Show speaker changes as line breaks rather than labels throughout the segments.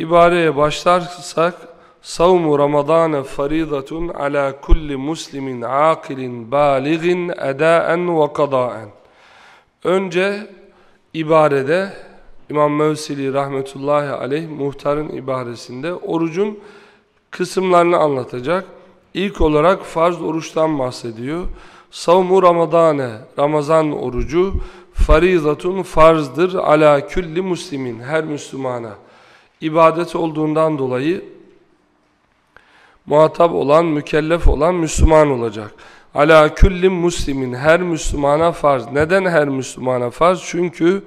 ibareye başlarsak savmu ramadana faridatun ala kulli muslimin akilin baligin edaen ve kadaen önce ibarede İmam Mevsili rahmetullahi aleyh muhtarın ibaresinde orucun kısımlarını anlatacak. İlk olarak farz oruçtan bahsediyor. Savmu Ramadane, Ramazan orucu farizatun farzdır ala külli muslimin, her Müslümana. İbadet olduğundan dolayı muhatap olan, mükellef olan Müslüman olacak. Ala külli muslimin, her Müslümana farz. Neden her Müslümana farz? Çünkü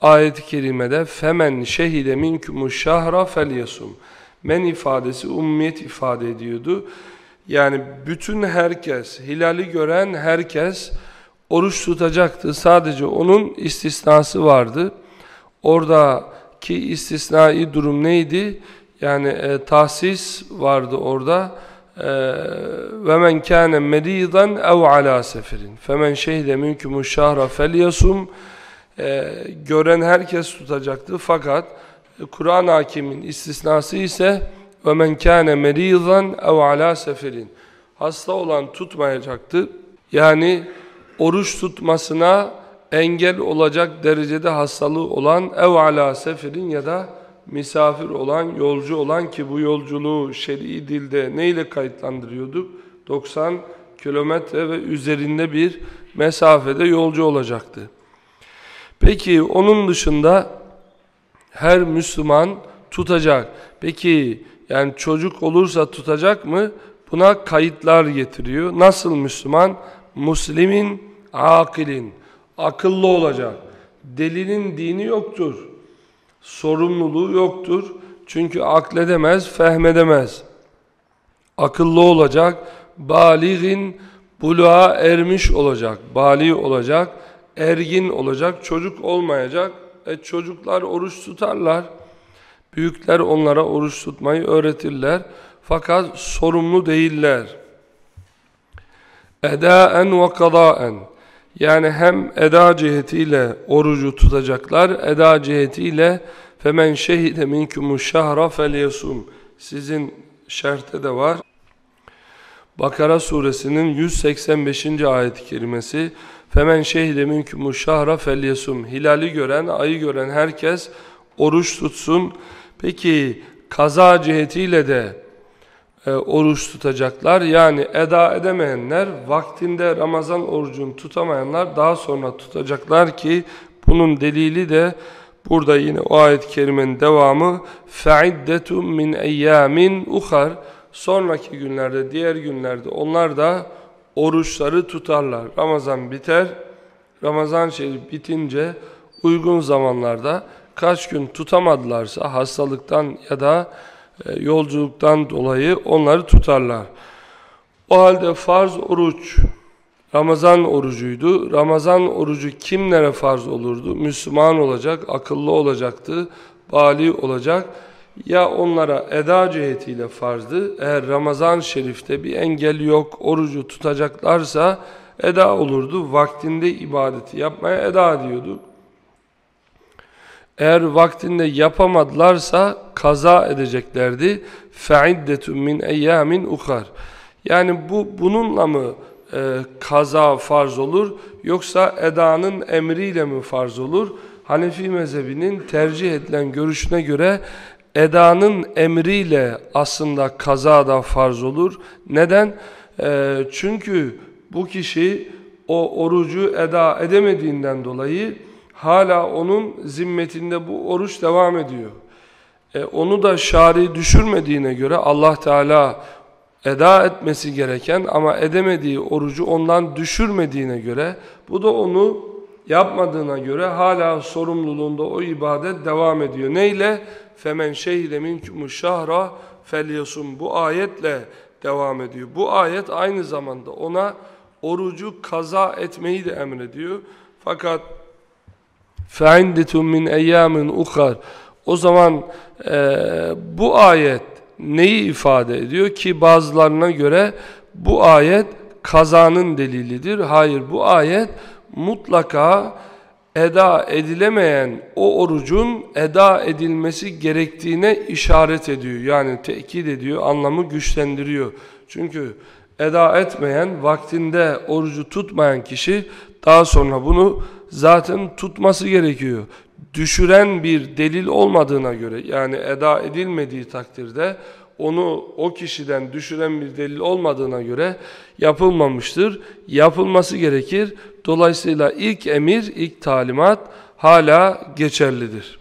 ayet-i kerimede femen şehide minkumuş şahra felyasum. Men ifadesi ummiyet ifade ediyordu. Yani bütün herkes, hilali gören herkes oruç tutacaktı. Sadece onun istisnası vardı. Oradaki istisnai durum neydi? Yani e, tahsis vardı orada. E, ve men kâne medidan ev ala seferin. Femen şehide minkumu şahra felyasum. E, gören herkes tutacaktı. Fakat Kur'an hakimin istisnası ise ve men kâne meridan ev ala seferin. Hasta olan tutmayacaktı. Yani oruç tutmasına engel olacak derecede hastalığı olan ev ala seferin ya da misafir olan, yolcu olan ki bu yolculuğu şer'i dilde neyle kayıtlandırıyorduk? 90 kilometre ve üzerinde bir mesafede yolcu olacaktı. Peki onun dışında her Müslüman tutacak. Peki yani çocuk olursa tutacak mı? Buna kayıtlar getiriyor. Nasıl Müslüman? Müslimin, akilin, akıllı olacak. Delinin dini yoktur. Sorumluluğu yoktur. Çünkü akledemez, fehmedemez. Akıllı olacak, baligin, buluğa ermiş olacak, bali olacak, ergin olacak, çocuk olmayacak. E çocuklar oruç tutarlar. Büyükler onlara oruç tutmayı öğretirler. Fakat sorumlu değiller. Edaen ve kadaen. Yani hem eda cihetiyle orucu tutacaklar, eda cihetiyle femen şehide minkumu şahra felyesum. Sizin şerhte de var. Bakara suresinin 185. ayet-i kerimesi Femen şehide minkumu şahra felyesum. Hilali gören, ayı gören herkes oruç tutsun. Peki kaza cihetiyle de e, oruç tutacaklar. Yani eda edemeyenler, vaktinde Ramazan orucunu tutamayanlar daha sonra tutacaklar ki bunun delili de burada yine o ayet-i kerimenin devamı فَعِدَّةٌ مِنْ اَيَّامٍ ukhar Sonraki günlerde, diğer günlerde onlar da oruçları tutarlar. Ramazan biter. Ramazan şerif bitince uygun zamanlarda kaç gün tutamadılarsa hastalıktan ya da e, yolculuktan dolayı onları tutarlar. O halde farz oruç Ramazan orucuydu. Ramazan orucu kimlere farz olurdu? Müslüman olacak, akıllı olacaktı, bali olacak. Ya onlara eda cihetiyle farzdı. Eğer Ramazan şerifte bir engel yok, orucu tutacaklarsa eda olurdu. Vaktinde ibadeti yapmaya eda diyorduk. Eğer vaktinde yapamadılarsa kaza edeceklerdi. فَعِدَّةٌ min اَيَّامٍ ukar. Yani bu bununla mı e, kaza farz olur yoksa edanın emriyle mi farz olur? Hanefi mezhebinin tercih edilen görüşüne göre edanın emriyle aslında kaza da farz olur. Neden? E, çünkü bu kişi o orucu eda edemediğinden dolayı hala onun zimmetinde bu oruç devam ediyor. E, onu da şari düşürmediğine göre Allah Teala eda etmesi gereken ama edemediği orucu ondan düşürmediğine göre bu da onu yapmadığına göre hala sorumluluğunda o ibadet devam ediyor. Neyle? Femen şehide minkumu şahra felyasum. Bu ayetle devam ediyor. Bu ayet aynı zamanda ona orucu kaza etmeyi de emrediyor. Fakat فَعِنْدِتُمْ min اَيَّامٍ ukar. O zaman e, bu ayet neyi ifade ediyor ki bazılarına göre bu ayet kazanın delilidir. Hayır bu ayet mutlaka eda edilemeyen o orucun eda edilmesi gerektiğine işaret ediyor. Yani tekit ediyor, anlamı güçlendiriyor. Çünkü eda etmeyen, vaktinde orucu tutmayan kişi daha sonra bunu zaten tutması gerekiyor. Düşüren bir delil olmadığına göre yani eda edilmediği takdirde onu o kişiden düşüren bir delil olmadığına göre yapılmamıştır. Yapılması gerekir. Dolayısıyla ilk emir, ilk talimat hala geçerlidir.